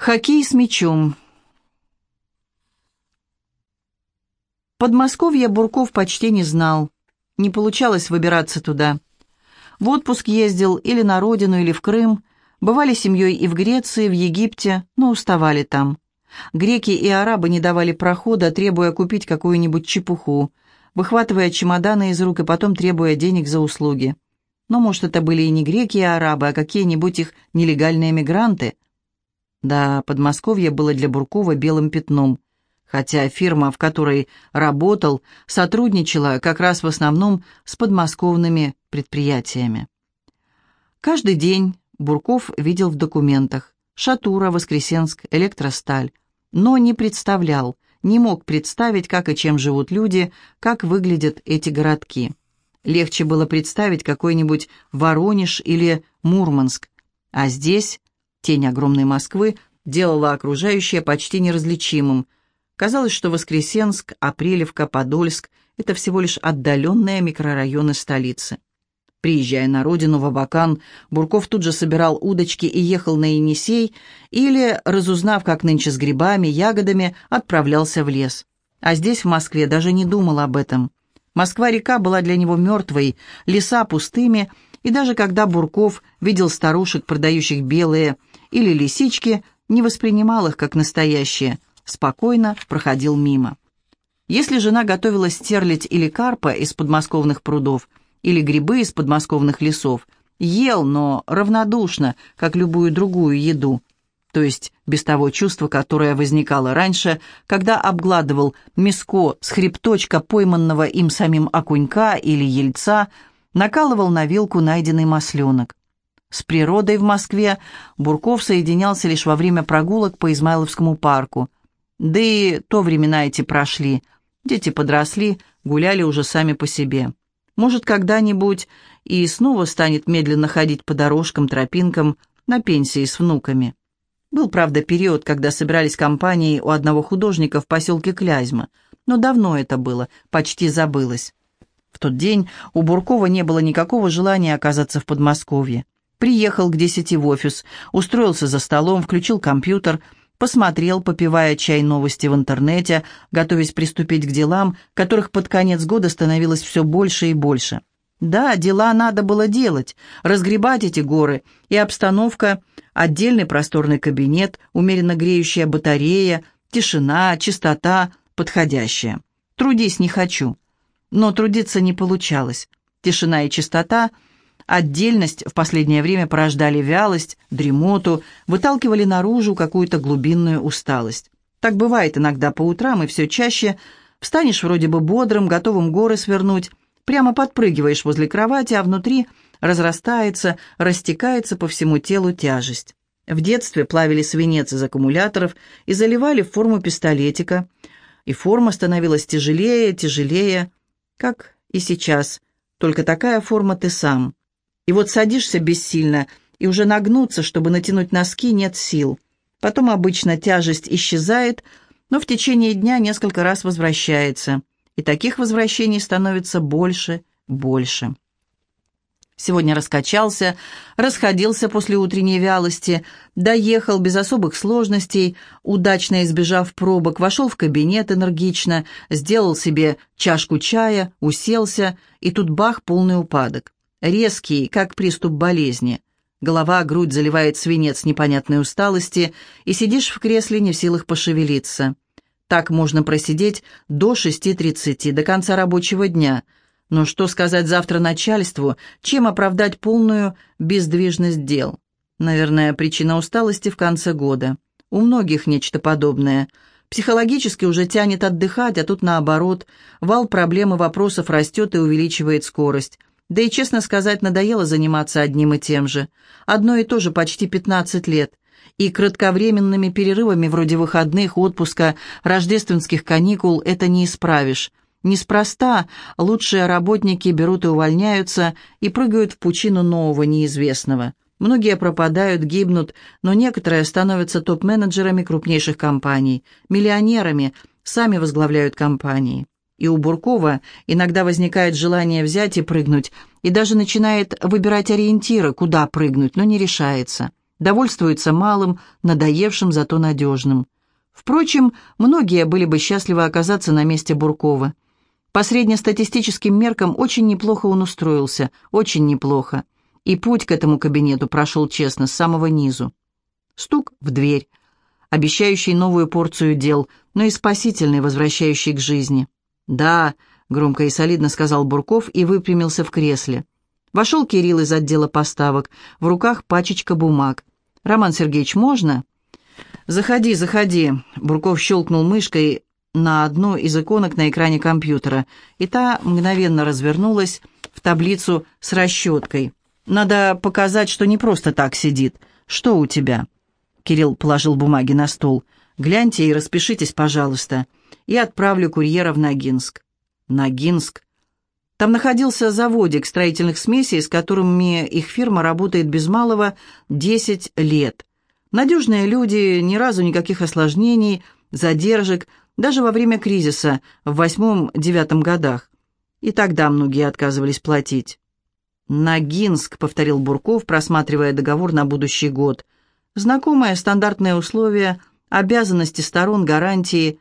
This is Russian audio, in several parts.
Хоккей с мячом. Подмосковье Бурков почти не знал. Не получалось выбираться туда. В отпуск ездил или на родину, или в Крым. Бывали семьей и в Греции, в Египте, но уставали там. Греки и арабы не давали прохода, требуя купить какую-нибудь чепуху, выхватывая чемоданы из рук и потом требуя денег за услуги. Но, может, это были и не греки и арабы, а какие-нибудь их нелегальные мигранты – да, Подмосковье было для Буркова белым пятном, хотя фирма, в которой работал, сотрудничала как раз в основном с подмосковными предприятиями. Каждый день Бурков видел в документах Шатура, Воскресенск, Электросталь, но не представлял, не мог представить, как и чем живут люди, как выглядят эти городки. Легче было представить какой-нибудь Воронеж или Мурманск, а здесь Тень огромной Москвы делала окружающее почти неразличимым. Казалось, что Воскресенск, Апрелевка, Подольск — это всего лишь отдаленные микрорайоны столицы. Приезжая на родину в Абакан, Бурков тут же собирал удочки и ехал на Енисей, или, разузнав, как нынче с грибами, ягодами, отправлялся в лес. А здесь, в Москве, даже не думал об этом. Москва-река была для него мертвой, леса пустыми, и даже когда Бурков видел старушек, продающих белые или лисички, не воспринимал их как настоящие, спокойно проходил мимо. Если жена готовила стерлить или карпа из подмосковных прудов, или грибы из подмосковных лесов, ел, но равнодушно, как любую другую еду, то есть без того чувства, которое возникало раньше, когда обгладывал миско с хребточка пойманного им самим окунька или ельца, накалывал на вилку найденный масленок. С природой в Москве Бурков соединялся лишь во время прогулок по Измайловскому парку. Да и то времена эти прошли. Дети подросли, гуляли уже сами по себе. Может, когда-нибудь и снова станет медленно ходить по дорожкам, тропинкам, на пенсии с внуками. Был, правда, период, когда собирались компании у одного художника в поселке Клязьма, но давно это было, почти забылось. В тот день у Буркова не было никакого желания оказаться в Подмосковье. Приехал к десяти в офис, устроился за столом, включил компьютер, посмотрел, попивая чай новости в интернете, готовясь приступить к делам, которых под конец года становилось все больше и больше. Да, дела надо было делать, разгребать эти горы, и обстановка, отдельный просторный кабинет, умеренно греющая батарея, тишина, чистота, подходящая. Трудись не хочу. Но трудиться не получалось. Тишина и чистота — Отдельность в последнее время порождали вялость, дремоту, выталкивали наружу какую-то глубинную усталость. Так бывает иногда по утрам и все чаще. Встанешь вроде бы бодрым, готовым горы свернуть, прямо подпрыгиваешь возле кровати, а внутри разрастается, растекается по всему телу тяжесть. В детстве плавили свинец из аккумуляторов и заливали в форму пистолетика, и форма становилась тяжелее, тяжелее, как и сейчас, только такая форма ты сам. И вот садишься бессильно, и уже нагнуться, чтобы натянуть носки, нет сил. Потом обычно тяжесть исчезает, но в течение дня несколько раз возвращается. И таких возвращений становится больше, больше. Сегодня раскачался, расходился после утренней вялости, доехал без особых сложностей, удачно избежав пробок, вошел в кабинет энергично, сделал себе чашку чая, уселся, и тут бах, полный упадок резкий, как приступ болезни. Голова, грудь заливает свинец непонятной усталости, и сидишь в кресле не в силах пошевелиться. Так можно просидеть до 6.30, до конца рабочего дня. Но что сказать завтра начальству, чем оправдать полную бездвижность дел? Наверное, причина усталости в конце года. У многих нечто подобное. Психологически уже тянет отдыхать, а тут наоборот. Вал проблем и вопросов растет и увеличивает скорость. Да и, честно сказать, надоело заниматься одним и тем же. Одно и то же почти 15 лет. И кратковременными перерывами вроде выходных, отпуска, рождественских каникул это не исправишь. Неспроста лучшие работники берут и увольняются и прыгают в пучину нового неизвестного. Многие пропадают, гибнут, но некоторые становятся топ-менеджерами крупнейших компаний, миллионерами, сами возглавляют компании и у Буркова иногда возникает желание взять и прыгнуть, и даже начинает выбирать ориентиры, куда прыгнуть, но не решается. Довольствуются малым, надоевшим, зато надежным. Впрочем, многие были бы счастливы оказаться на месте Буркова. По среднестатистическим меркам очень неплохо он устроился, очень неплохо. И путь к этому кабинету прошел честно, с самого низу. Стук в дверь, обещающий новую порцию дел, но и спасительный, возвращающий к жизни. «Да», — громко и солидно сказал Бурков и выпрямился в кресле. Вошел Кирилл из отдела поставок, в руках пачечка бумаг. «Роман Сергеевич, можно?» «Заходи, заходи», — Бурков щелкнул мышкой на одну из иконок на экране компьютера, и та мгновенно развернулась в таблицу с расчеткой. «Надо показать, что не просто так сидит. Что у тебя?» Кирилл положил бумаги на стол. «Гляньте и распишитесь, пожалуйста. И отправлю курьера в Ногинск». «Ногинск?» Там находился заводик строительных смесей, с которыми их фирма работает без малого 10 лет. Надежные люди, ни разу никаких осложнений, задержек, даже во время кризиса в восьмом-девятом годах. И тогда многие отказывались платить. «Ногинск», — повторил Бурков, просматривая договор на будущий год. «Знакомые стандартные условия, обязанности сторон, гарантии».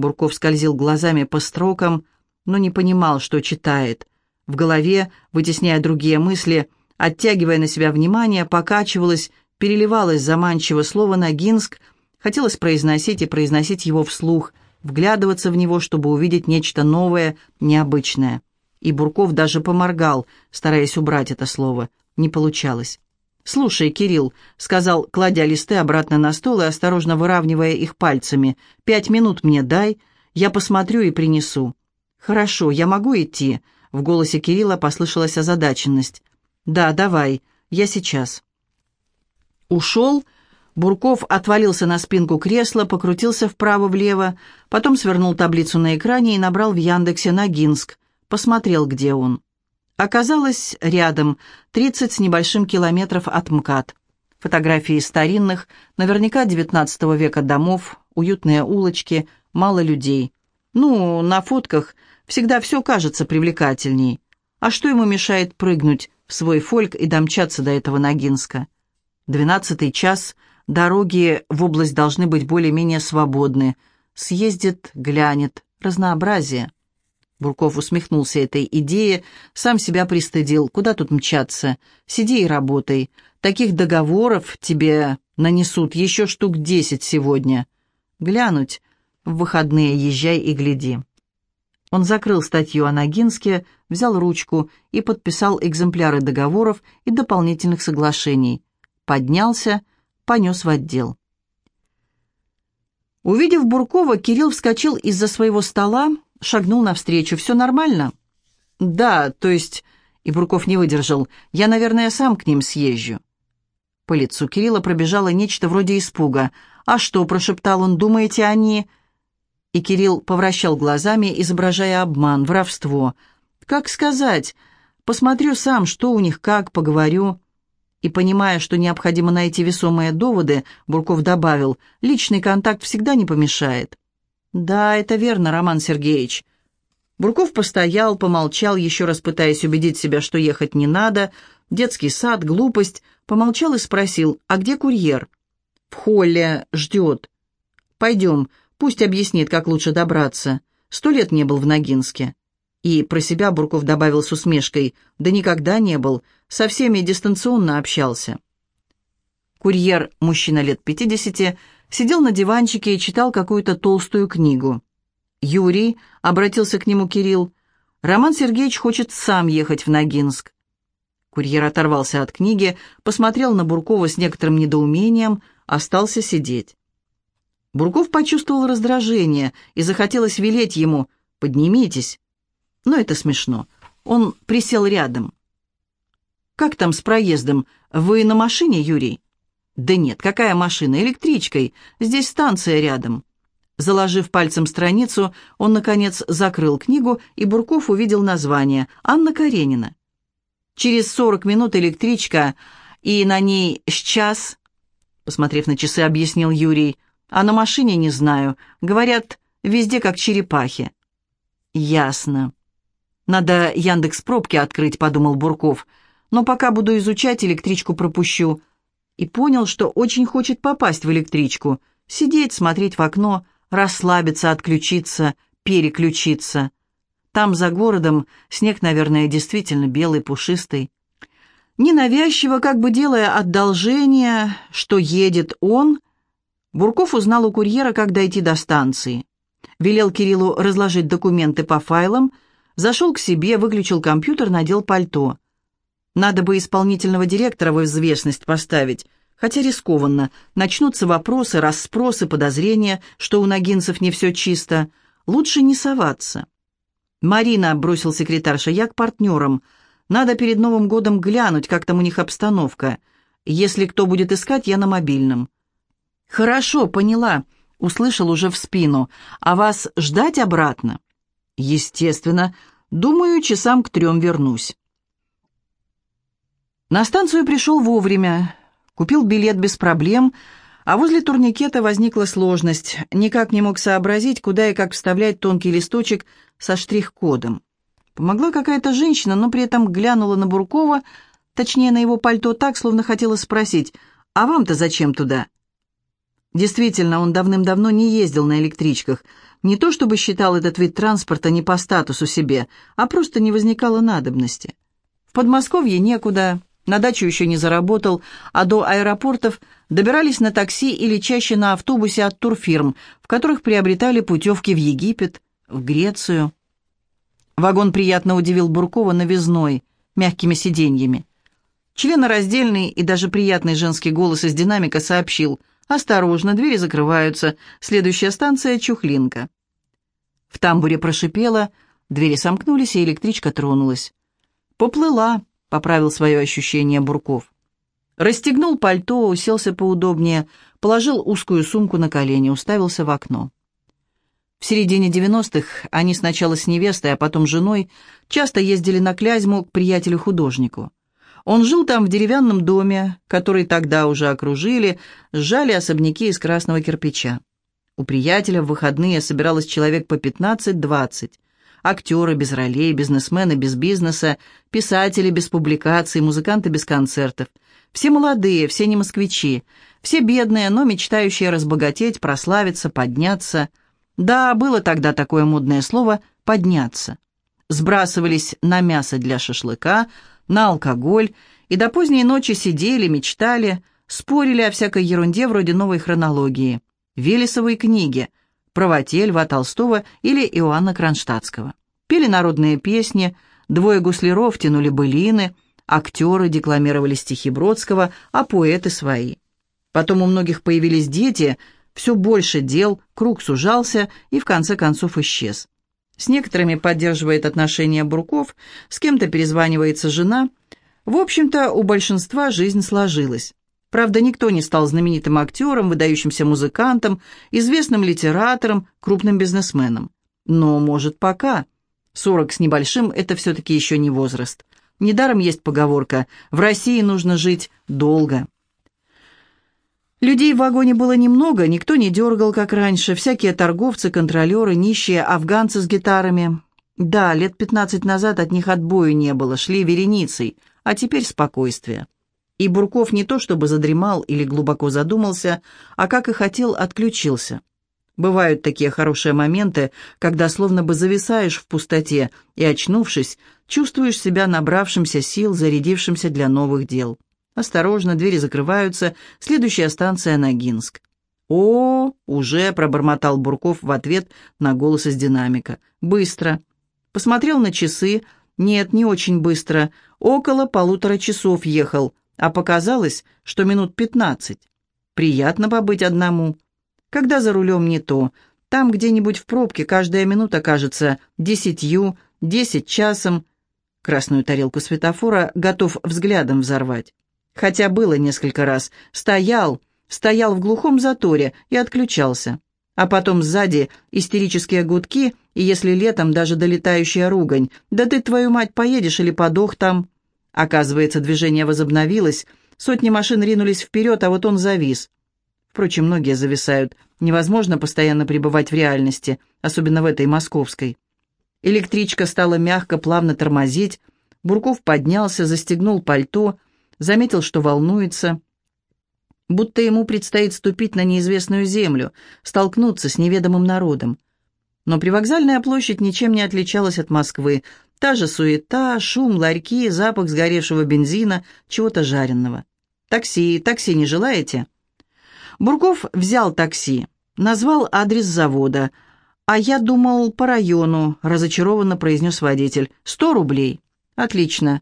Бурков скользил глазами по строкам, но не понимал, что читает. В голове, вытесняя другие мысли, оттягивая на себя внимание, покачивалось, переливалось заманчиво слово «Ногинск», хотелось произносить и произносить его вслух, вглядываться в него, чтобы увидеть нечто новое, необычное. И Бурков даже поморгал, стараясь убрать это слово. Не получалось. «Слушай, Кирилл», — сказал, кладя листы обратно на стол и осторожно выравнивая их пальцами, «пять минут мне дай, я посмотрю и принесу». «Хорошо, я могу идти?» В голосе Кирилла послышалась озадаченность. «Да, давай, я сейчас». Ушел. Бурков отвалился на спинку кресла, покрутился вправо-влево, потом свернул таблицу на экране и набрал в Яндексе Ногинск. Посмотрел, где он. Оказалось, рядом, 30 с небольшим километров от МКАД. Фотографии старинных, наверняка XIX века домов, уютные улочки, мало людей. Ну, на фотках всегда все кажется привлекательней. А что ему мешает прыгнуть в свой фольк и домчаться до этого Ногинска? Двенадцатый час, дороги в область должны быть более-менее свободны. Съездит, глянет, разнообразие. Бурков усмехнулся этой идее, сам себя пристыдил. Куда тут мчаться? Сиди и работай. Таких договоров тебе нанесут еще штук десять сегодня. Глянуть. В выходные езжай и гляди. Он закрыл статью о Ногинске, взял ручку и подписал экземпляры договоров и дополнительных соглашений поднялся, понес в отдел. Увидев Буркова, Кирилл вскочил из-за своего стола, шагнул навстречу. «Все нормально?» «Да, то есть...» И Бурков не выдержал. «Я, наверное, сам к ним съезжу». По лицу Кирилла пробежало нечто вроде испуга. «А что?» – прошептал он. «Думаете, они...» И Кирилл повращал глазами, изображая обман, воровство. «Как сказать? Посмотрю сам, что у них, как, поговорю». И, понимая, что необходимо найти весомые доводы, Бурков добавил, личный контакт всегда не помешает. «Да, это верно, Роман Сергеевич». Бурков постоял, помолчал, еще раз пытаясь убедить себя, что ехать не надо. Детский сад, глупость. Помолчал и спросил, а где курьер? «В холле, ждет». «Пойдем, пусть объяснит, как лучше добраться. Сто лет не был в Ногинске». И про себя Бурков добавил с усмешкой, «Да никогда не был, со всеми дистанционно общался». Курьер, мужчина лет пятидесяти, сидел на диванчике и читал какую-то толстую книгу. «Юрий», — обратился к нему Кирилл, — «Роман Сергеевич хочет сам ехать в Ногинск». Курьер оторвался от книги, посмотрел на Буркова с некоторым недоумением, остался сидеть. Бурков почувствовал раздражение и захотелось велеть ему «Поднимитесь». Но это смешно. Он присел рядом. «Как там с проездом? Вы на машине, Юрий?» «Да нет, какая машина? Электричкой. Здесь станция рядом». Заложив пальцем страницу, он, наконец, закрыл книгу, и Бурков увидел название «Анна Каренина». «Через сорок минут электричка, и на ней с час...» Посмотрев на часы, объяснил Юрий. «А на машине не знаю. Говорят, везде как черепахи». «Ясно». «Надо Яндекс пробки открыть», — подумал Бурков. «Но пока буду изучать, электричку пропущу». И понял, что очень хочет попасть в электричку, сидеть, смотреть в окно, расслабиться, отключиться, переключиться. Там, за городом, снег, наверное, действительно белый, пушистый. Ненавязчиво, как бы делая одолжение, что едет он, Бурков узнал у курьера, как дойти до станции. Велел Кириллу разложить документы по файлам, зашел к себе, выключил компьютер, надел пальто. Надо бы исполнительного директора в известность поставить, хотя рискованно. Начнутся вопросы, расспросы, подозрения, что у ногинцев не все чисто. Лучше не соваться. «Марина», — бросил секретарша, — «я к партнерам. Надо перед Новым годом глянуть, как там у них обстановка. Если кто будет искать, я на мобильном». «Хорошо, поняла», — услышал уже в спину. «А вас ждать обратно?» «Естественно. Думаю, часам к трем вернусь». На станцию пришел вовремя. Купил билет без проблем, а возле турникета возникла сложность. Никак не мог сообразить, куда и как вставлять тонкий листочек со штрих-кодом. Помогла какая-то женщина, но при этом глянула на Буркова, точнее, на его пальто так, словно хотела спросить, «А вам-то зачем туда?» Действительно, он давным-давно не ездил на электричках. Не то чтобы считал этот вид транспорта не по статусу себе, а просто не возникало надобности. В Подмосковье некуда, на дачу еще не заработал, а до аэропортов добирались на такси или чаще на автобусе от турфирм, в которых приобретали путевки в Египет, в Грецию. Вагон приятно удивил Буркова новизной, мягкими сиденьями. Членораздельный и даже приятный женский голос из динамика сообщил «Осторожно, двери закрываются, следующая станция — Чухлинка». В тамбуре прошипело, двери сомкнулись, и электричка тронулась. «Поплыла», — поправил свое ощущение Бурков. Расстегнул пальто, уселся поудобнее, положил узкую сумку на колени, уставился в окно. В середине 90-х они сначала с невестой, а потом женой часто ездили на Клязьму к приятелю-художнику. Он жил там в деревянном доме, который тогда уже окружили, сжали особняки из красного кирпича. У приятеля в выходные собиралось человек по 15-20. Актеры без ролей, бизнесмены без бизнеса, писатели без публикаций, музыканты без концертов. Все молодые, все не москвичи, все бедные, но мечтающие разбогатеть, прославиться, подняться – да, было тогда такое модное слово «подняться». Сбрасывались на мясо для шашлыка, на алкоголь, и до поздней ночи сидели, мечтали, спорили о всякой ерунде вроде новой хронологии, Велесовой книги, правоте Льва Толстого или Иоанна Кронштадтского. Пели народные песни, двое гусляров тянули былины, актеры декламировали стихи Бродского, а поэты свои. Потом у многих появились дети – все больше дел, круг сужался и в конце концов исчез. С некоторыми поддерживает отношения Бурков, с кем-то перезванивается жена. В общем-то, у большинства жизнь сложилась. Правда, никто не стал знаменитым актером, выдающимся музыкантом, известным литератором, крупным бизнесменом. Но, может, пока. Сорок с небольшим – это все-таки еще не возраст. Недаром есть поговорка «в России нужно жить долго». Людей в вагоне было немного, никто не дергал, как раньше, всякие торговцы, контролеры, нищие афганцы с гитарами. Да, лет пятнадцать назад от них отбоя не было, шли вереницей, а теперь спокойствие. И Бурков не то чтобы задремал или глубоко задумался, а, как и хотел, отключился. Бывают такие хорошие моменты, когда словно бы зависаешь в пустоте и, очнувшись, чувствуешь себя набравшимся сил, зарядившимся для новых дел. Осторожно, двери закрываются. Следующая станция Ногинск. «О, уже!» — пробормотал Бурков в ответ на голос из динамика. «Быстро!» Посмотрел на часы. «Нет, не очень быстро. Около полутора часов ехал, а показалось, что минут пятнадцать. Приятно побыть одному. Когда за рулем не то. Там где-нибудь в пробке каждая минута кажется десятью, десять часом. Красную тарелку светофора готов взглядом взорвать. Хотя было несколько раз. Стоял, стоял в глухом заторе и отключался. А потом сзади истерические гудки, и если летом даже долетающая ругань. «Да ты, твою мать, поедешь или подох там?» Оказывается, движение возобновилось, сотни машин ринулись вперед, а вот он завис. Впрочем, многие зависают. Невозможно постоянно пребывать в реальности, особенно в этой московской. Электричка стала мягко, плавно тормозить. Бурков поднялся, застегнул пальто — заметил, что волнуется. будто ему предстоит ступить на неизвестную землю, столкнуться с неведомым народом. Но привокзальная площадь ничем не отличалась от Москвы. Та же суета, шум, ларьки, запах сгоревшего бензина, чего-то жареного. «Такси, такси не желаете?» Бурков взял такси, назвал адрес завода. «А я думал, по району», — разочарованно произнес водитель. «Сто рублей». «Отлично».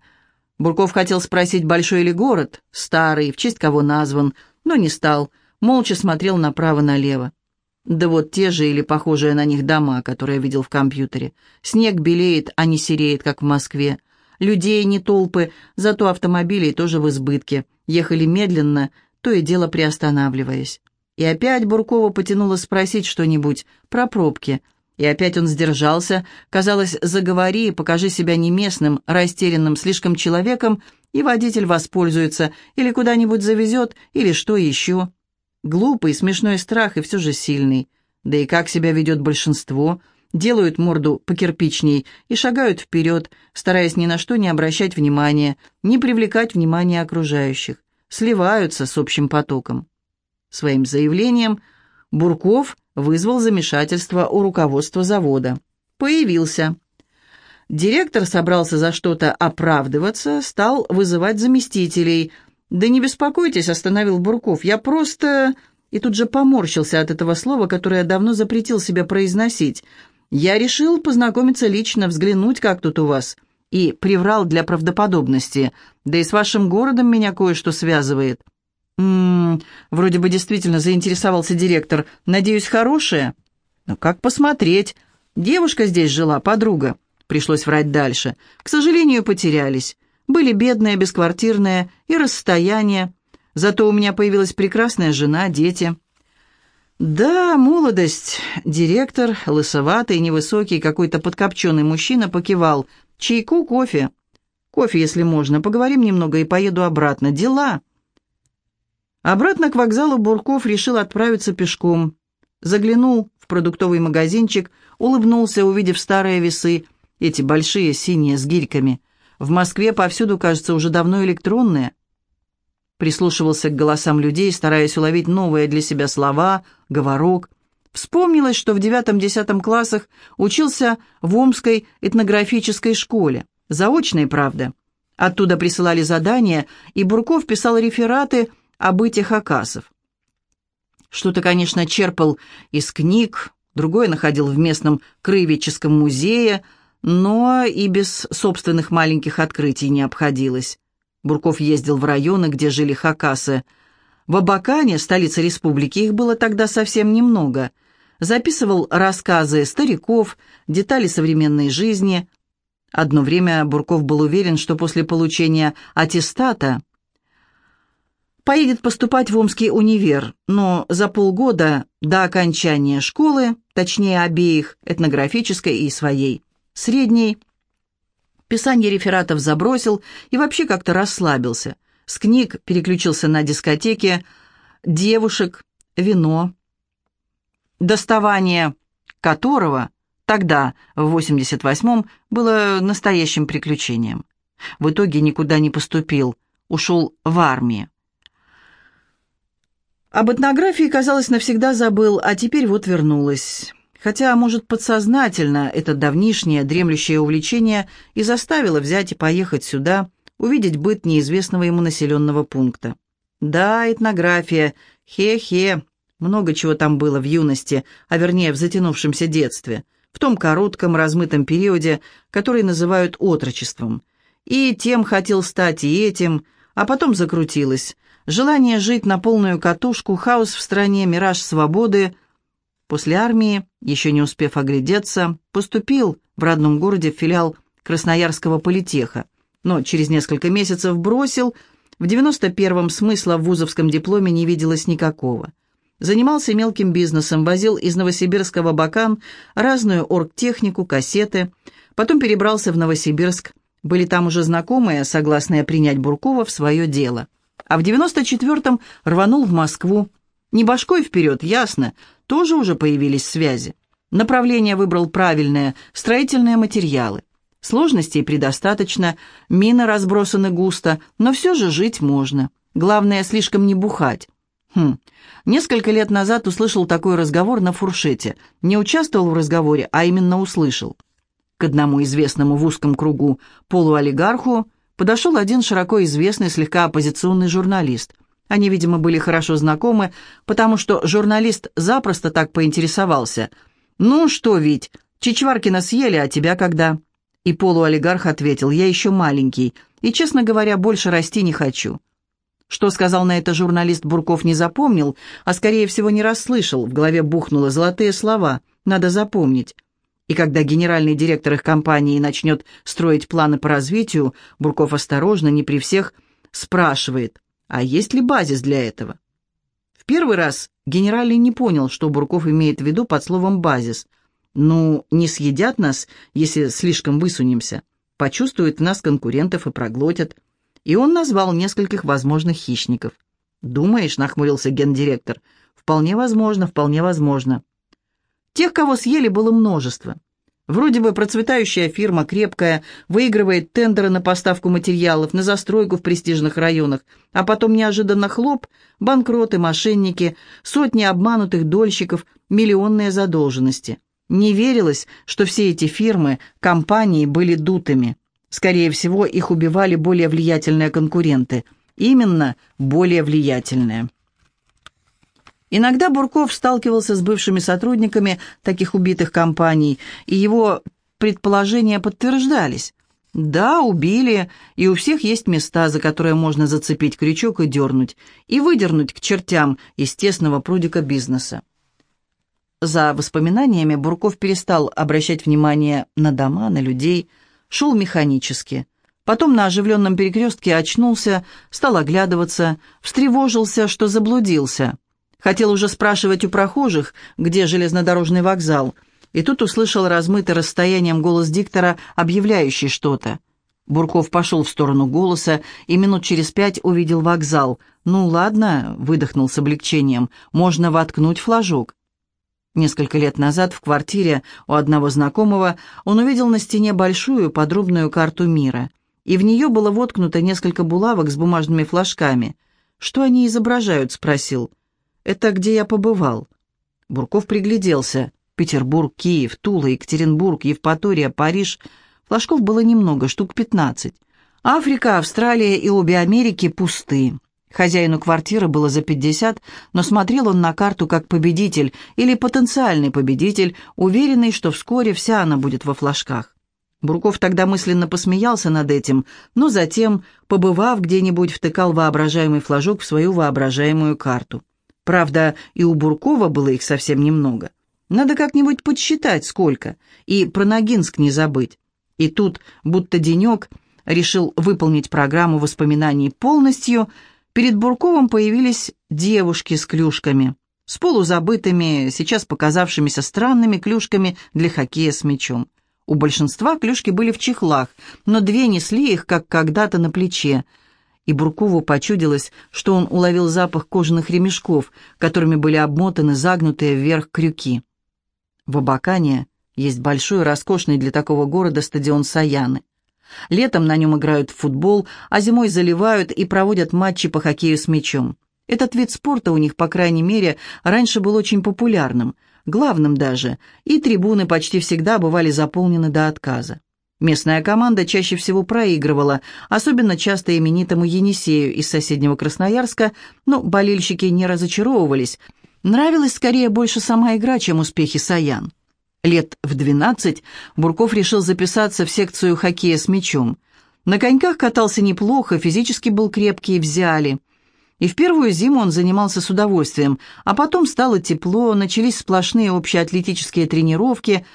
Бурков хотел спросить, большой ли город, старый, в честь кого назван, но не стал, молча смотрел направо-налево. Да вот те же или похожие на них дома, которые видел в компьютере. Снег белеет, а не сереет, как в Москве. Людей не толпы, зато автомобилей тоже в избытке. Ехали медленно, то и дело приостанавливаясь. И опять Буркова потянуло спросить что-нибудь про пробки. И опять он сдержался. Казалось, заговори, покажи себя не местным, растерянным слишком человеком, и водитель воспользуется, или куда-нибудь завезет, или что еще. Глупый, смешной страх и все же сильный. Да и как себя ведет большинство? Делают морду покирпичней и шагают вперед, стараясь ни на что не обращать внимания, не привлекать внимания окружающих. Сливаются с общим потоком. Своим заявлением Бурков вызвал замешательство у руководства завода. Появился. Директор собрался за что-то оправдываться, стал вызывать заместителей – «Да не беспокойтесь», — остановил Бурков. «Я просто...» И тут же поморщился от этого слова, которое давно запретил себя произносить. «Я решил познакомиться лично, взглянуть, как тут у вас». И приврал для правдоподобности. «Да и с вашим городом меня кое-что связывает». «М-м-м, вроде бы действительно заинтересовался директор. Надеюсь, хорошее?» «Ну, как посмотреть. Девушка здесь жила, подруга». Пришлось врать дальше. «К сожалению, потерялись. Были бедные, бесквартирные и расстояние. Зато у меня появилась прекрасная жена, дети. Да, молодость. Директор, лысоватый, невысокий, какой-то подкопченный мужчина покивал. Чайку, кофе. Кофе, если можно. Поговорим немного и поеду обратно. Дела. Обратно к вокзалу Бурков решил отправиться пешком. Заглянул в продуктовый магазинчик, улыбнулся, увидев старые весы, эти большие синие с гирьками. В Москве повсюду, кажется, уже давно электронные. Прислушивался к голосам людей, стараясь уловить новые для себя слова, говорок. Вспомнилось, что в девятом-десятом классах учился в Омской этнографической школе. Заочной, правда. Оттуда присылали задания, и Бурков писал рефераты об этих оказов. Что-то, конечно, черпал из книг, другое находил в местном краеведческом музее – но и без собственных маленьких открытий не обходилось. Бурков ездил в районы, где жили хакасы. В Абакане, столице республики, их было тогда совсем немного. Записывал рассказы стариков, детали современной жизни. Одно время Бурков был уверен, что после получения аттестата поедет поступать в Омский универ, но за полгода до окончания школы, точнее обеих, этнографической и своей, средней. Писание рефератов забросил и вообще как-то расслабился. С книг переключился на дискотеки, девушек, вино, доставание которого тогда, в 88-м, было настоящим приключением. В итоге никуда не поступил, ушел в армию. Об этнографии, казалось, навсегда забыл, а теперь вот вернулась. Хотя, может, подсознательно это давнишнее дремлющее увлечение и заставило взять и поехать сюда, увидеть быт неизвестного ему населенного пункта. Да, этнография, хе-хе, много чего там было в юности, а вернее в затянувшемся детстве, в том коротком размытом периоде, который называют отрочеством. И тем хотел стать, и этим, а потом закрутилось. Желание жить на полную катушку, хаос в стране, мираж свободы – После армии, еще не успев оглядеться, поступил в родном городе в филиал Красноярского политеха, но через несколько месяцев бросил. В 91-м смысла в вузовском дипломе не виделось никакого. Занимался мелким бизнесом, возил из Новосибирска в Абакан разную оргтехнику, кассеты. Потом перебрался в Новосибирск. Были там уже знакомые, согласные принять Буркова в свое дело. А в 94-м рванул в Москву. Не башкой вперед, ясно, тоже уже появились связи. Направление выбрал правильное – строительные материалы. Сложностей предостаточно, мины разбросаны густо, но все же жить можно. Главное, слишком не бухать. Хм, несколько лет назад услышал такой разговор на фуршете. Не участвовал в разговоре, а именно услышал. К одному известному в узком кругу полуолигарху подошел один широко известный, слегка оппозиционный журналист. Они, видимо, были хорошо знакомы, потому что журналист запросто так поинтересовался. «Ну что, Вить, Чичваркина съели, а тебя когда?» И полуолигарх ответил, «Я еще маленький, и, честно говоря, больше расти не хочу». Что сказал на это журналист Бурков не запомнил, а, скорее всего, не расслышал. В голове бухнуло золотые слова. Надо запомнить. И когда генеральный директор их компании начнет строить планы по развитию, Бурков осторожно, не при всех, спрашивает, а есть ли базис для этого? В первый раз генеральный не понял, что Бурков имеет в виду под словом «базис». Ну, не съедят нас, если слишком высунемся. Почувствуют нас конкурентов и проглотят и он назвал нескольких возможных хищников. «Думаешь?» — нахмурился гендиректор. «Вполне возможно, вполне возможно». Тех, кого съели, было множество. Вроде бы процветающая фирма, крепкая, выигрывает тендеры на поставку материалов, на застройку в престижных районах, а потом неожиданно хлоп, банкроты, мошенники, сотни обманутых дольщиков, миллионные задолженности. Не верилось, что все эти фирмы, компании были дутыми. Скорее всего, их убивали более влиятельные конкуренты. Именно более влиятельные. Иногда Бурков сталкивался с бывшими сотрудниками таких убитых компаний, и его предположения подтверждались. Да, убили, и у всех есть места, за которые можно зацепить крючок и дернуть, и выдернуть к чертям из тесного прудика бизнеса. За воспоминаниями Бурков перестал обращать внимание на дома, на людей, шел механически. Потом на оживленном перекрестке очнулся, стал оглядываться, встревожился, что заблудился. Хотел уже спрашивать у прохожих, где железнодорожный вокзал, и тут услышал размытый расстоянием голос диктора, объявляющий что-то. Бурков пошел в сторону голоса и минут через пять увидел вокзал. «Ну ладно», — выдохнул с облегчением, — «можно воткнуть флажок». Несколько лет назад в квартире у одного знакомого он увидел на стене большую подробную карту мира, и в нее было воткнуто несколько булавок с бумажными флажками. «Что они изображают?» — спросил. «Это где я побывал». Бурков пригляделся. Петербург, Киев, Тула, Екатеринбург, Евпатория, Париж. Флажков было немного, штук пятнадцать. Африка, Австралия и обе Америки пусты. Хозяину квартиры было за 50, но смотрел он на карту как победитель или потенциальный победитель, уверенный, что вскоре вся она будет во флажках. Бурков тогда мысленно посмеялся над этим, но затем, побывав где-нибудь, втыкал воображаемый флажок в свою воображаемую карту. Правда, и у Буркова было их совсем немного. Надо как-нибудь подсчитать, сколько, и про Ногинск не забыть. И тут, будто денек, решил выполнить программу воспоминаний полностью – Перед Бурковым появились девушки с клюшками, с полузабытыми, сейчас показавшимися странными клюшками для хоккея с мячом. У большинства клюшки были в чехлах, но две несли их, как когда-то на плече. И Буркову почудилось, что он уловил запах кожаных ремешков, которыми были обмотаны загнутые вверх крюки. В Абакане есть большой, роскошный для такого города стадион Саяны. Летом на нем играют в футбол, а зимой заливают и проводят матчи по хоккею с мячом. Этот вид спорта у них, по крайней мере, раньше был очень популярным, главным даже, и трибуны почти всегда бывали заполнены до отказа. Местная команда чаще всего проигрывала, особенно часто именитому Енисею из соседнего Красноярска, но болельщики не разочаровывались. Нравилась скорее больше сама игра, чем успехи Саян. Лет в двенадцать Бурков решил записаться в секцию хоккея с мячом. На коньках катался неплохо, физически был крепкий, взяли. И в первую зиму он занимался с удовольствием, а потом стало тепло, начались сплошные общеатлетические тренировки,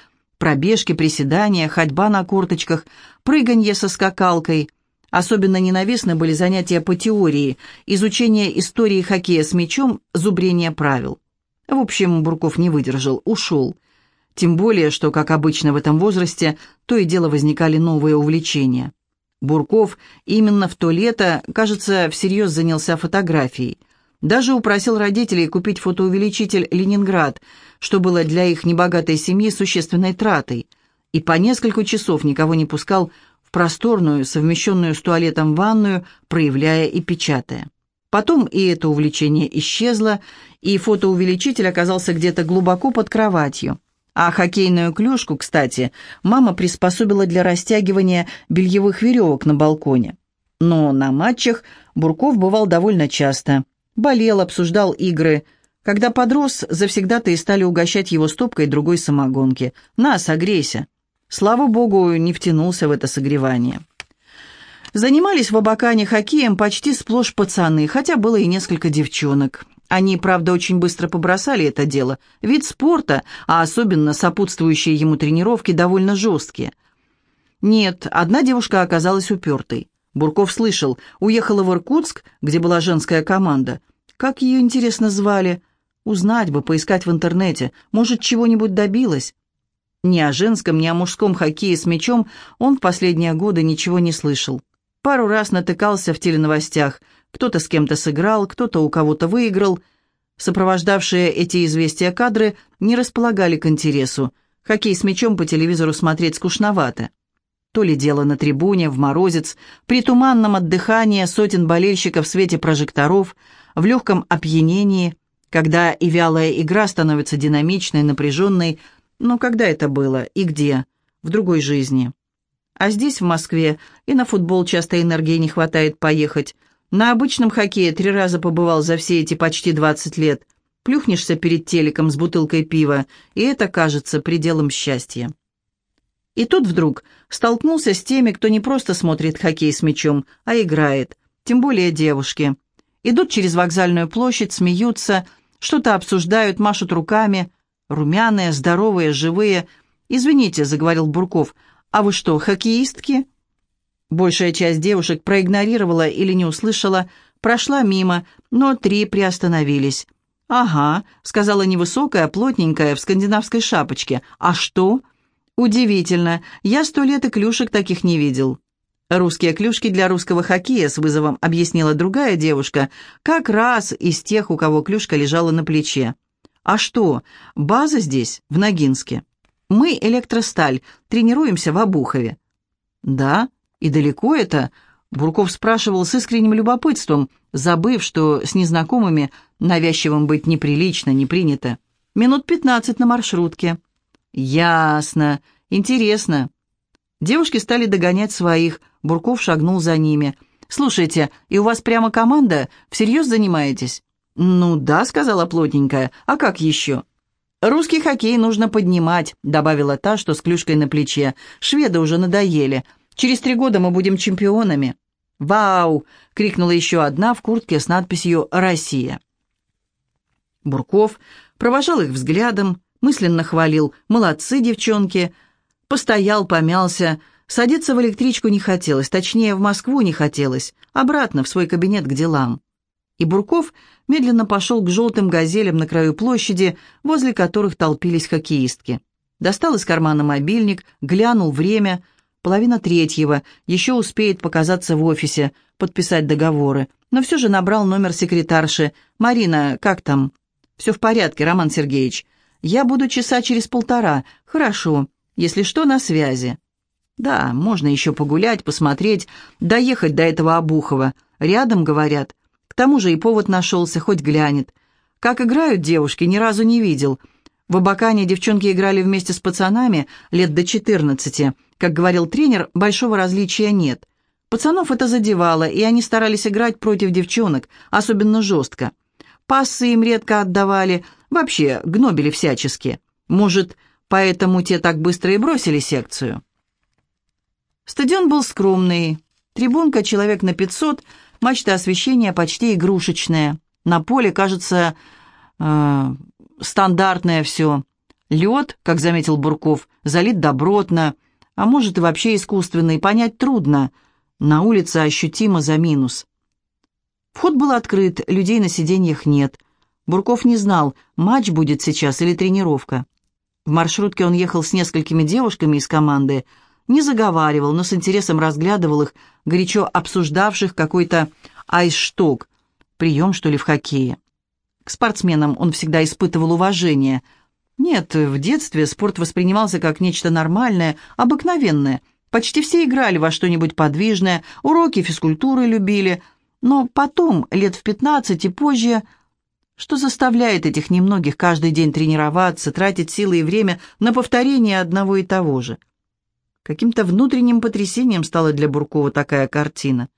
пробежки, приседания, ходьба на корточках, прыганье со скакалкой. Особенно ненавистны были занятия по теории, изучение истории хоккея с мячом, зубрение правил. В общем, Бурков не выдержал, ушел. Тем более, что, как обычно в этом возрасте, то и дело возникали новые увлечения. Бурков именно в то лето, кажется, всерьез занялся фотографией. Даже упросил родителей купить фотоувеличитель «Ленинград», что было для их небогатой семьи существенной тратой, и по несколько часов никого не пускал в просторную, совмещенную с туалетом ванную, проявляя и печатая. Потом и это увлечение исчезло, и фотоувеличитель оказался где-то глубоко под кроватью. А хоккейную клюшку, кстати, мама приспособила для растягивания бельевых веревок на балконе. Но на матчах Бурков бывал довольно часто. Болел, обсуждал игры. Когда подрос, завсегда-то и стали угощать его стопкой другой самогонки. «На, согрейся». Слава богу, не втянулся в это согревание. Занимались в Абакане хоккеем почти сплошь пацаны, хотя было и несколько девчонок. Они, правда, очень быстро побросали это дело. Вид спорта, а особенно сопутствующие ему тренировки, довольно жесткие. Нет, одна девушка оказалась упертой. Бурков слышал, уехала в Иркутск, где была женская команда. Как ее, интересно, звали? Узнать бы, поискать в интернете. Может, чего-нибудь добилась? Ни о женском, ни о мужском хоккее с мячом он в последние годы ничего не слышал. Пару раз натыкался в теленовостях – кто-то с кем-то сыграл, кто-то у кого-то выиграл. Сопровождавшие эти известия кадры не располагали к интересу. Хоккей с мячом по телевизору смотреть скучновато. То ли дело на трибуне, в морозец, при туманном отдыхании сотен болельщиков в свете прожекторов, в легком опьянении, когда и вялая игра становится динамичной, напряженной. Но когда это было и где? В другой жизни. А здесь, в Москве, и на футбол часто энергии не хватает поехать, на обычном хоккее три раза побывал за все эти почти 20 лет. Плюхнешься перед телеком с бутылкой пива, и это кажется пределом счастья. И тут вдруг столкнулся с теми, кто не просто смотрит хоккей с мячом, а играет, тем более девушки. Идут через вокзальную площадь, смеются, что-то обсуждают, машут руками. Румяные, здоровые, живые. «Извините», — заговорил Бурков, — «а вы что, хоккеистки?» Большая часть девушек проигнорировала или не услышала, прошла мимо, но три приостановились. «Ага», — сказала невысокая, плотненькая, в скандинавской шапочке. «А что?» «Удивительно. Я сто лет и клюшек таких не видел». «Русские клюшки для русского хоккея», — с вызовом объяснила другая девушка, как раз из тех, у кого клюшка лежала на плече. «А что, база здесь, в Ногинске?» «Мы, электросталь, тренируемся в Обухове». «Да? И далеко это? Бурков спрашивал с искренним любопытством, забыв, что с незнакомыми навязчивым быть неприлично, не принято. Минут пятнадцать на маршрутке. Ясно. Интересно. Девушки стали догонять своих. Бурков шагнул за ними. «Слушайте, и у вас прямо команда? Всерьез занимаетесь?» «Ну да», — сказала плотненькая. «А как еще?» «Русский хоккей нужно поднимать», — добавила та, что с клюшкой на плече. «Шведы уже надоели. Через три года мы будем чемпионами». «Вау!» — крикнула еще одна в куртке с надписью «Россия». Бурков провожал их взглядом, мысленно хвалил «Молодцы, девчонки!» Постоял, помялся. Садиться в электричку не хотелось, точнее, в Москву не хотелось, обратно в свой кабинет к делам. И Бурков медленно пошел к желтым газелям на краю площади, возле которых толпились хоккеистки. Достал из кармана мобильник, глянул время — Половина третьего, еще успеет показаться в офисе, подписать договоры. Но все же набрал номер секретарши. «Марина, как там?» «Все в порядке, Роман Сергеевич. Я буду часа через полтора. Хорошо. Если что, на связи». «Да, можно еще погулять, посмотреть, доехать до этого Обухова. Рядом, говорят. К тому же и повод нашелся, хоть глянет. Как играют девушки, ни разу не видел. В Абакане девчонки играли вместе с пацанами лет до четырнадцати. Как говорил тренер, большого различия нет. Пацанов это задевало, и они старались играть против девчонок, особенно жестко. Пассы им редко отдавали, вообще гнобили всячески. Может, поэтому те так быстро и бросили секцию. Стадион был скромный. Трибунка человек на 500, мачта освещения почти игрушечная. На поле, кажется, э, стандартное все. Лед, как заметил Бурков, залит добротно, а может и вообще искусственный, понять трудно. На улице ощутимо за минус. Вход был открыт, людей на сиденьях нет. Бурков не знал, матч будет сейчас или тренировка. В маршрутке он ехал с несколькими девушками из команды, не заговаривал, но с интересом разглядывал их, горячо обсуждавших какой-то айсшток, прием, что ли, в хоккее. К спортсменам он всегда испытывал уважение – нет, в детстве спорт воспринимался как нечто нормальное, обыкновенное. Почти все играли во что-нибудь подвижное, уроки физкультуры любили. Но потом, лет в пятнадцать и позже, что заставляет этих немногих каждый день тренироваться, тратить силы и время на повторение одного и того же? Каким-то внутренним потрясением стала для Буркова такая картина.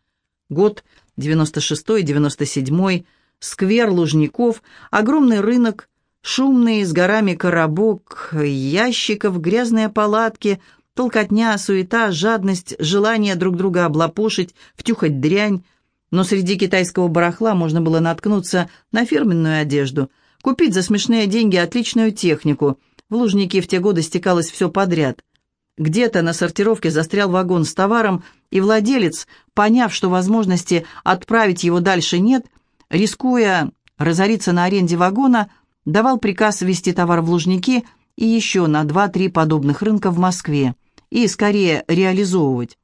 Год 96-97, сквер Лужников, огромный рынок, шумный, с горами коробок, ящиков, грязные палатки, толкотня, суета, жадность, желание друг друга облапошить, втюхать дрянь. Но среди китайского барахла можно было наткнуться на фирменную одежду, купить за смешные деньги отличную технику. В Лужнике в те годы стекалось все подряд. Где-то на сортировке застрял вагон с товаром, и владелец, поняв, что возможности отправить его дальше нет, рискуя разориться на аренде вагона, давал приказ ввести товар в Лужники и еще на два-три подобных рынка в Москве, и скорее реализовывать.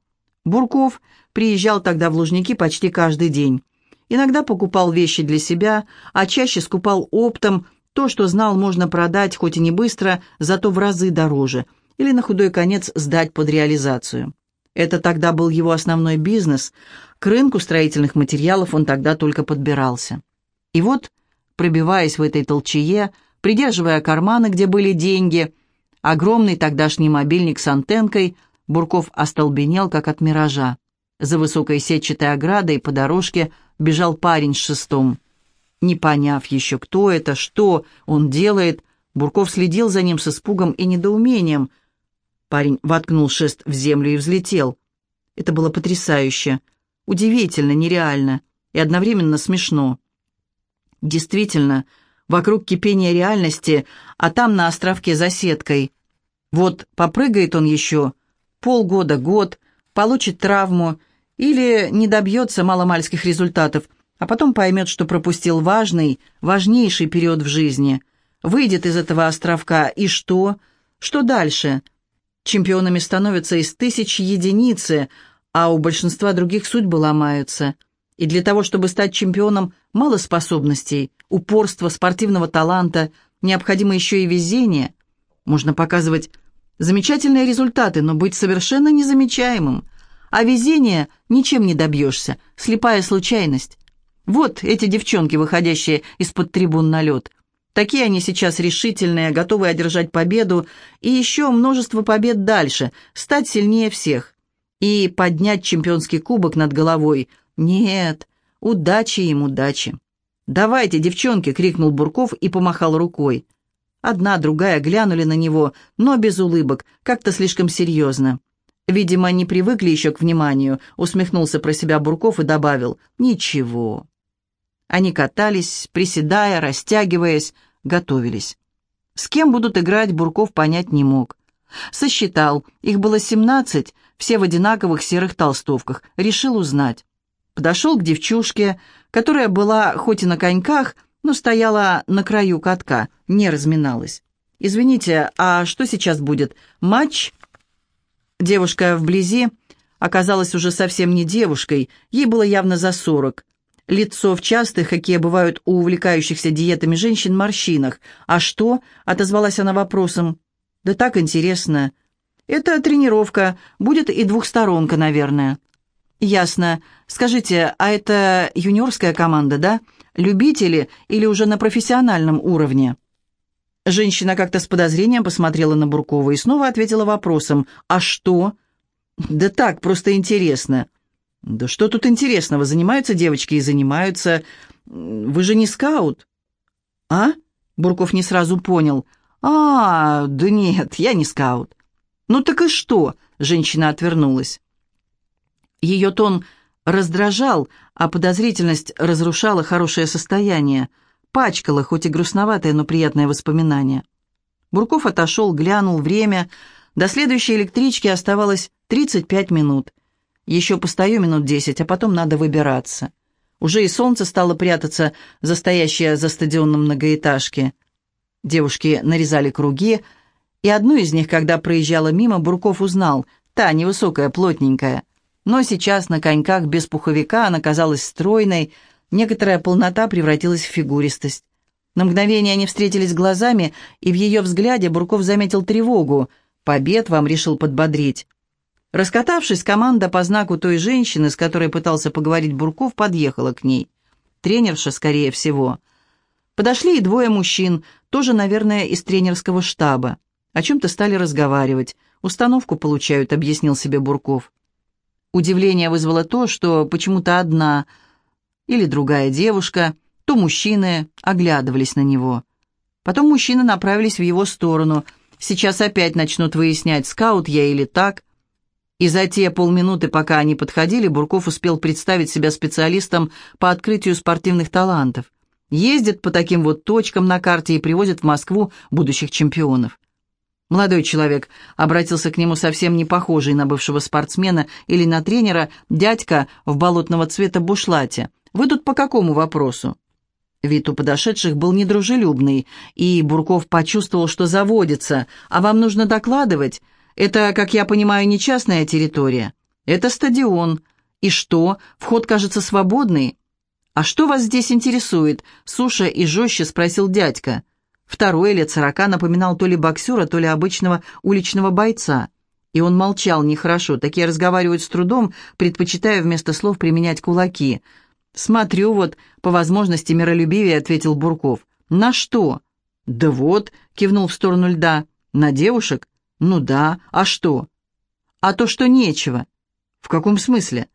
Бурков приезжал тогда в Лужники почти каждый день. Иногда покупал вещи для себя, а чаще скупал оптом то, что знал можно продать, хоть и не быстро, зато в разы дороже – или на худой конец сдать под реализацию. Это тогда был его основной бизнес. К рынку строительных материалов он тогда только подбирался. И вот, пробиваясь в этой толчее, придерживая карманы, где были деньги, огромный тогдашний мобильник с антенкой, Бурков остолбенел, как от миража. За высокой сетчатой оградой по дорожке бежал парень с шестом. Не поняв еще, кто это, что он делает, Бурков следил за ним с испугом и недоумением – Парень воткнул шест в землю и взлетел. Это было потрясающе, удивительно, нереально и одновременно смешно. Действительно, вокруг кипения реальности, а там на островке за сеткой. Вот попрыгает он еще, полгода, год, получит травму или не добьется маломальских результатов, а потом поймет, что пропустил важный, важнейший период в жизни. Выйдет из этого островка, и что? Что дальше? Чемпионами становятся из тысяч единицы, а у большинства других судьбы ломаются. И для того, чтобы стать чемпионом, мало способностей, упорства, спортивного таланта, необходимо еще и везение. Можно показывать замечательные результаты, но быть совершенно незамечаемым. А везение ничем не добьешься, слепая случайность. Вот эти девчонки, выходящие из-под трибун на лед – Такие они сейчас решительные, готовые одержать победу и еще множество побед дальше, стать сильнее всех. И поднять чемпионский кубок над головой. Нет, удачи им, удачи. «Давайте, девчонки!» — крикнул Бурков и помахал рукой. Одна, другая глянули на него, но без улыбок, как-то слишком серьезно. «Видимо, не привыкли еще к вниманию», — усмехнулся про себя Бурков и добавил. «Ничего». Они катались, приседая, растягиваясь, готовились. С кем будут играть, Бурков понять не мог. Сосчитал, их было семнадцать, все в одинаковых серых толстовках, решил узнать. Подошел к девчушке, которая была хоть и на коньках, но стояла на краю катка, не разминалась. «Извините, а что сейчас будет? Матч?» Девушка вблизи оказалась уже совсем не девушкой, ей было явно за сорок лицо в частых, какие бывают у увлекающихся диетами женщин, морщинах. «А что?» — отозвалась она вопросом. «Да так интересно. Это тренировка, будет и двухсторонка, наверное». «Ясно. Скажите, а это юниорская команда, да? Любители или уже на профессиональном уровне?» Женщина как-то с подозрением посмотрела на Буркова и снова ответила вопросом «А что?» «Да так, просто интересно». «Да что тут интересного? Занимаются девочки и занимаются. Вы же не скаут?» «А?» — Бурков не сразу понял. «А, да нет, я не скаут». «Ну так и что?» — женщина отвернулась. Ее тон раздражал, а подозрительность разрушала хорошее состояние, пачкала, хоть и грустноватое, но приятное воспоминание. Бурков отошел, глянул время. До следующей электрички оставалось 35 минут. Еще постою минут десять, а потом надо выбираться. Уже и солнце стало прятаться за за стадионом многоэтажки. Девушки нарезали круги, и одну из них, когда проезжала мимо, Бурков узнал. Та, невысокая, плотненькая. Но сейчас на коньках без пуховика она казалась стройной, некоторая полнота превратилась в фигуристость. На мгновение они встретились глазами, и в ее взгляде Бурков заметил тревогу. «Побед вам решил подбодрить». Раскатавшись, команда по знаку той женщины, с которой пытался поговорить Бурков, подъехала к ней. Тренерша, скорее всего. Подошли и двое мужчин, тоже, наверное, из тренерского штаба. О чем-то стали разговаривать. «Установку получают», — объяснил себе Бурков. Удивление вызвало то, что почему-то одна или другая девушка, то мужчины оглядывались на него. Потом мужчины направились в его сторону. Сейчас опять начнут выяснять, скаут я или так. И за те полминуты, пока они подходили, Бурков успел представить себя специалистом по открытию спортивных талантов. Ездит по таким вот точкам на карте и привозит в Москву будущих чемпионов. Молодой человек обратился к нему совсем не похожий на бывшего спортсмена или на тренера, дядька в болотного цвета бушлате. «Вы тут по какому вопросу?» Вид у подошедших был недружелюбный, и Бурков почувствовал, что заводится. «А вам нужно докладывать? Это, как я понимаю, не частная территория. Это стадион. И что, вход кажется свободный?» «А что вас здесь интересует?» — суша и жестче спросил дядька. Второй лет сорока напоминал то ли боксера, то ли обычного уличного бойца. И он молчал нехорошо, такие разговаривают с трудом, предпочитая вместо слов применять кулаки. «Смотрю вот, по возможности миролюбивее», — ответил Бурков. «На что?» «Да вот», — кивнул в сторону льда. «На девушек?» «Ну да, а что?» «А то, что нечего». «В каком смысле?»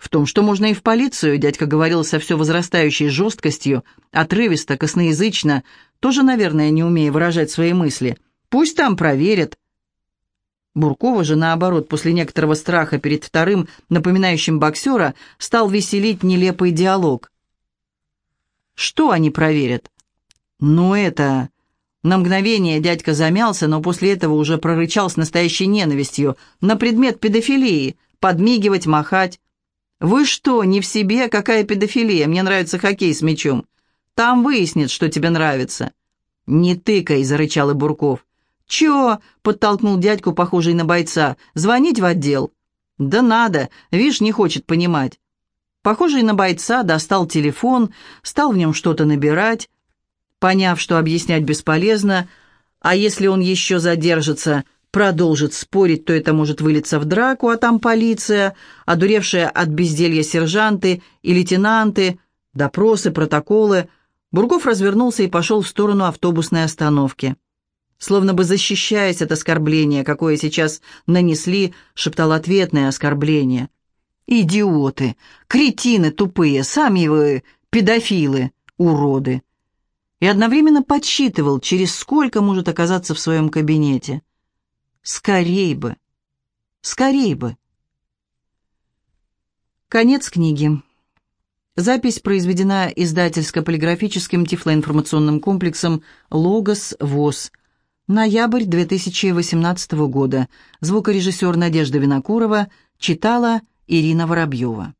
В том, что можно и в полицию, дядька говорил со все возрастающей жесткостью, отрывисто, косноязычно, тоже, наверное, не умея выражать свои мысли. Пусть там проверят. Буркова же, наоборот, после некоторого страха перед вторым, напоминающим боксера, стал веселить нелепый диалог. «Что они проверят?» «Ну это...» На мгновение дядька замялся, но после этого уже прорычал с настоящей ненавистью. «На предмет педофилии. Подмигивать, махать. «Вы что, не в себе? Какая педофилия? Мне нравится хоккей с мячом. Там выяснит, что тебе нравится». «Не тыкай», — зарычал и Бурков. «Чё?» — подтолкнул дядьку, похожий на бойца. «Звонить в отдел?» «Да надо, видишь, не хочет понимать». Похожий на бойца достал телефон, стал в нем что-то набирать. Поняв, что объяснять бесполезно, а если он еще задержится, продолжит спорить, то это может вылиться в драку, а там полиция, одуревшая от безделья сержанты и лейтенанты, допросы, протоколы. Бургов развернулся и пошел в сторону автобусной остановки. Словно бы защищаясь от оскорбления, какое сейчас нанесли, шептал ответное оскорбление. «Идиоты! Кретины тупые! Сами вы педофилы! Уроды!» И одновременно подсчитывал, через сколько может оказаться в своем кабинете. Скорей бы! Скорей бы! Конец книги. Запись произведена издательско-полиграфическим тифлоинформационным комплексом «Логос ВОЗ». Ноябрь 2018 года. Звукорежиссер Надежда Винокурова читала Ирина Воробьева.